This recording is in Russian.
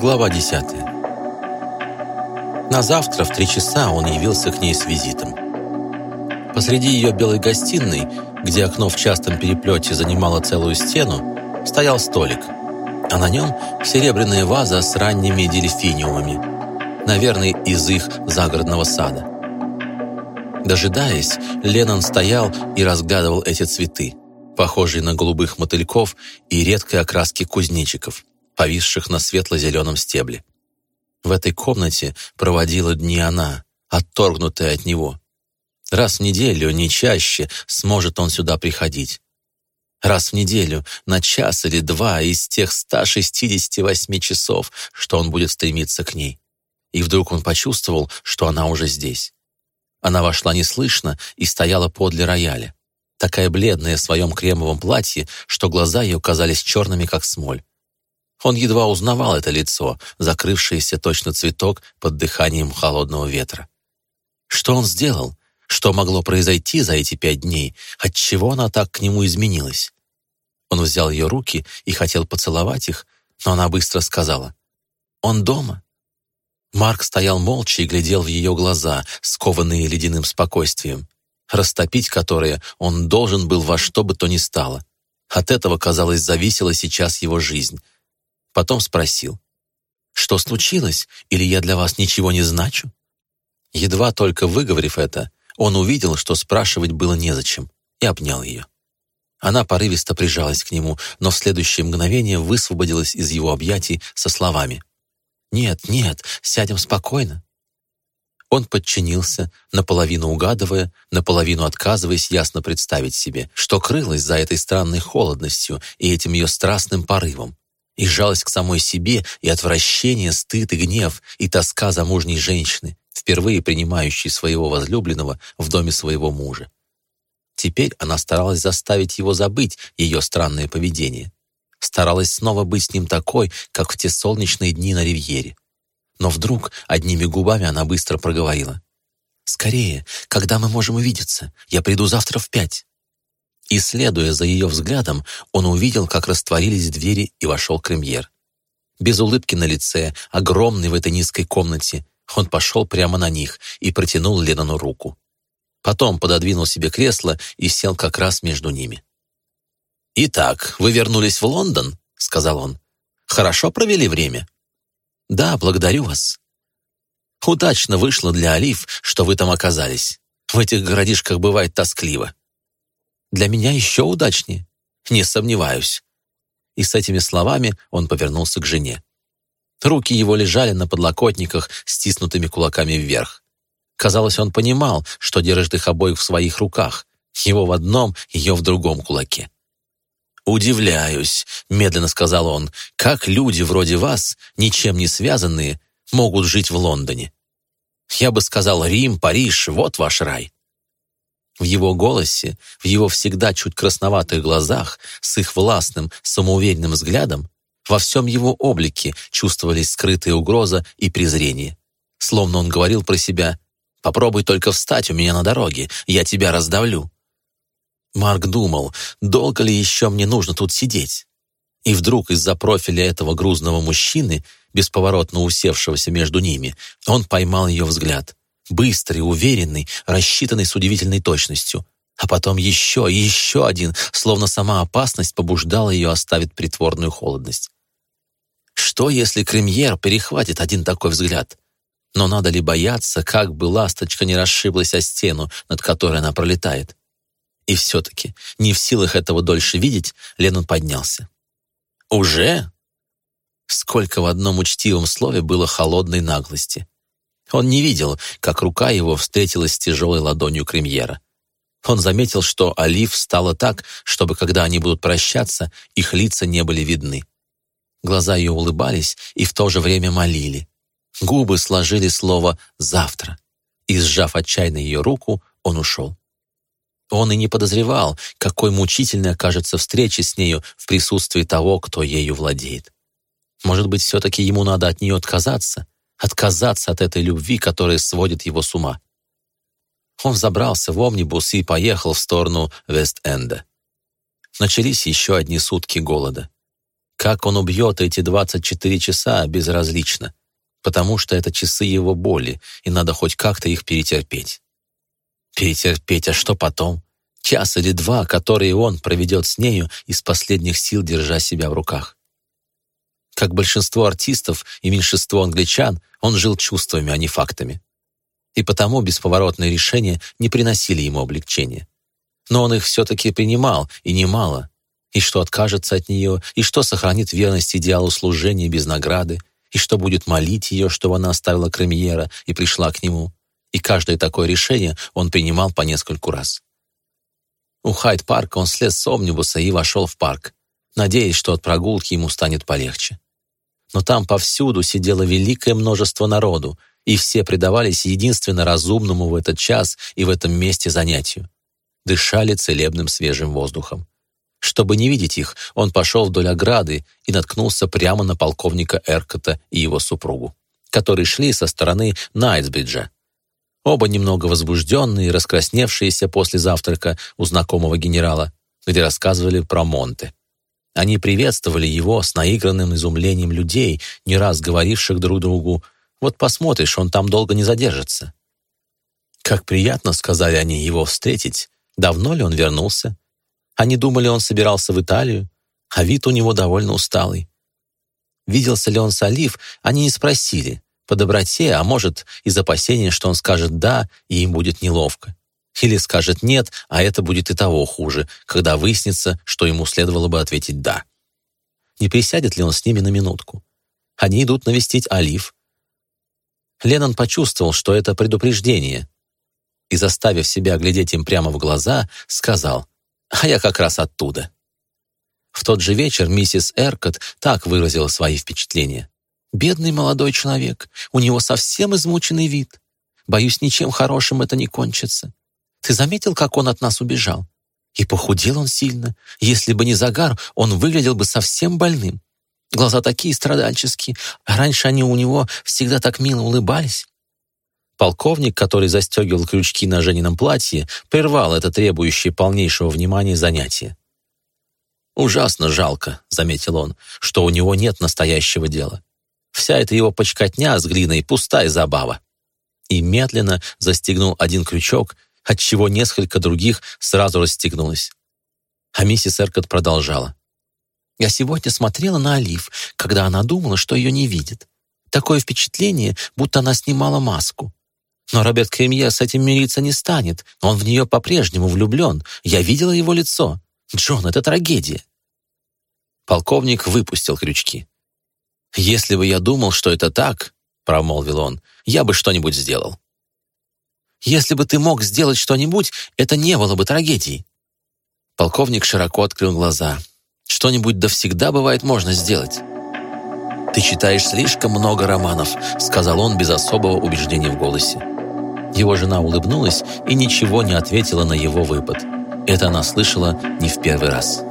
Глава 10. На завтра в три часа он явился к ней с визитом. Посреди ее белой гостиной, где окно в частом переплете занимало целую стену, стоял столик, а на нем серебряная ваза с ранними дельфиниумами, наверное, из их загородного сада. Дожидаясь, Леннон стоял и разглядывал эти цветы, похожие на голубых мотыльков и редкой окраски кузнечиков, повисших на светло-зеленом стебле. В этой комнате проводила дни она, отторгнутая от него. Раз в неделю, не чаще, сможет он сюда приходить. Раз в неделю, на час или два из тех 168 часов, что он будет стремиться к ней. И вдруг он почувствовал, что она уже здесь. Она вошла неслышно и стояла подле рояля, такая бледная в своем кремовом платье, что глаза ее казались черными, как смоль. Он едва узнавал это лицо, закрывшееся точно цветок под дыханием холодного ветра. Что он сделал? Что могло произойти за эти пять дней? Отчего она так к нему изменилась? Он взял ее руки и хотел поцеловать их, но она быстро сказала «Он дома». Марк стоял молча и глядел в ее глаза, скованные ледяным спокойствием, растопить которые он должен был во что бы то ни стало. От этого, казалось, зависела сейчас его жизнь. Потом спросил, «Что случилось? Или я для вас ничего не значу?» Едва только выговорив это, он увидел, что спрашивать было незачем, и обнял ее. Она порывисто прижалась к нему, но в следующее мгновение высвободилась из его объятий со словами «Нет, нет, сядем спокойно». Он подчинился, наполовину угадывая, наполовину отказываясь ясно представить себе, что крылось за этой странной холодностью и этим ее страстным порывом, и жалость к самой себе, и отвращение, стыд и гнев, и тоска замужней женщины, впервые принимающей своего возлюбленного в доме своего мужа. Теперь она старалась заставить его забыть ее странное поведение. Старалась снова быть с ним такой, как в те солнечные дни на ривьере. Но вдруг одними губами она быстро проговорила. «Скорее, когда мы можем увидеться? Я приду завтра в пять». И, следуя за ее взглядом, он увидел, как растворились двери и вошел Кремьер. Без улыбки на лице, огромный в этой низкой комнате, он пошел прямо на них и протянул Леннону руку. Потом пододвинул себе кресло и сел как раз между ними. «Итак, вы вернулись в Лондон?» — сказал он. «Хорошо провели время?» «Да, благодарю вас». «Удачно вышло для Олив, что вы там оказались. В этих городишках бывает тоскливо. Для меня еще удачнее. Не сомневаюсь». И с этими словами он повернулся к жене. Руки его лежали на подлокотниках, стиснутыми кулаками вверх. Казалось, он понимал, что держит их обоих в своих руках, его в одном, ее в другом кулаке. «Удивляюсь», — медленно сказал он, «как люди вроде вас, ничем не связанные, могут жить в Лондоне. Я бы сказал, Рим, Париж — вот ваш рай». В его голосе, в его всегда чуть красноватых глазах, с их властным, самоуверенным взглядом, во всем его облике чувствовались скрытая угроза и презрение. Словно он говорил про себя «Попробуй только встать у меня на дороге, я тебя раздавлю». Марк думал, долго ли еще мне нужно тут сидеть. И вдруг из-за профиля этого грузного мужчины, бесповоротно усевшегося между ними, он поймал ее взгляд быстрый, уверенный, рассчитанный с удивительной точностью. А потом еще еще один, словно сама опасность побуждала ее оставить притворную холодность. Что, если Кремьер перехватит один такой взгляд? Но надо ли бояться, как бы ласточка не расшиблась о стену, над которой она пролетает? И все-таки, не в силах этого дольше видеть, Леннон поднялся. «Уже?» Сколько в одном учтивом слове было холодной наглости. Он не видел, как рука его встретилась с тяжелой ладонью Кремьера. Он заметил, что Олив встала так, чтобы, когда они будут прощаться, их лица не были видны. Глаза ее улыбались и в то же время молили. Губы сложили слово «завтра», и, сжав отчаянно ее руку, он ушел. Он и не подозревал, какой мучительной окажется встреча с нею в присутствии того, кто ею владеет. Может быть, все-таки ему надо от нее отказаться, отказаться от этой любви, которая сводит его с ума. Он забрался в омнибус и поехал в сторону Вест-Энда. Начались еще одни сутки голода. Как он убьет эти 24 часа, безразлично, потому что это часы его боли, и надо хоть как-то их перетерпеть. Перетерпеть, а что потом? Час или два, которые он проведет с нею из последних сил, держа себя в руках. Как большинство артистов и меньшинство англичан, он жил чувствами, а не фактами. И потому бесповоротные решения не приносили ему облегчения. Но он их все-таки принимал, и немало. И что откажется от нее, и что сохранит верность идеалу служения без награды, и что будет молить ее, чтобы она оставила Кремьера и пришла к нему. И каждое такое решение он принимал по нескольку раз. У Хайд-парка он слез с омнибуса и вошел в парк, надеясь, что от прогулки ему станет полегче. Но там повсюду сидело великое множество народу, и все предавались единственно разумному в этот час и в этом месте занятию. Дышали целебным свежим воздухом. Чтобы не видеть их, он пошел вдоль ограды и наткнулся прямо на полковника Эркота и его супругу, которые шли со стороны Найтсбриджа. Оба немного возбужденные и раскрасневшиеся после завтрака у знакомого генерала, где рассказывали про Монте. Они приветствовали его с наигранным изумлением людей, не раз говоривших друг другу «Вот посмотришь, он там долго не задержится». Как приятно, сказали они, его встретить. Давно ли он вернулся? Они думали, он собирался в Италию, а вид у него довольно усталый. Виделся ли он с Олив, они не спросили, по доброте, а может, из опасения, что он скажет «да», и им будет неловко. Или скажет «нет», а это будет и того хуже, когда выяснится, что ему следовало бы ответить «да». Не присядет ли он с ними на минутку? Они идут навестить Олив. Леннон почувствовал, что это предупреждение, и, заставив себя глядеть им прямо в глаза, сказал «А я как раз оттуда». В тот же вечер миссис Эркот так выразила свои впечатления. «Бедный молодой человек, у него совсем измученный вид. Боюсь, ничем хорошим это не кончится. Ты заметил, как он от нас убежал? И похудел он сильно. Если бы не загар, он выглядел бы совсем больным. Глаза такие страдальческие, раньше они у него всегда так мило улыбались. Полковник, который застегивал крючки на Женином платье, прервал это требующее полнейшего внимания занятие. «Ужасно жалко», — заметил он, — «что у него нет настоящего дела. Вся эта его почкотня с глиной — пустая забава». И медленно застегнул один крючок отчего несколько других сразу расстегнулось. А миссис Эркот продолжала. «Я сегодня смотрела на Олив, когда она думала, что ее не видит. Такое впечатление, будто она снимала маску. Но Роберт Кремье с этим мириться не станет. Он в нее по-прежнему влюблен. Я видела его лицо. Джон, это трагедия». Полковник выпустил крючки. «Если бы я думал, что это так, — промолвил он, — я бы что-нибудь сделал. Если бы ты мог сделать что-нибудь, это не было бы трагедией». Полковник широко открыл глаза. «Что-нибудь да всегда бывает можно сделать». «Ты читаешь слишком много романов», — сказал он без особого убеждения в голосе. Его жена улыбнулась и ничего не ответила на его выпад. Это она слышала не в первый раз.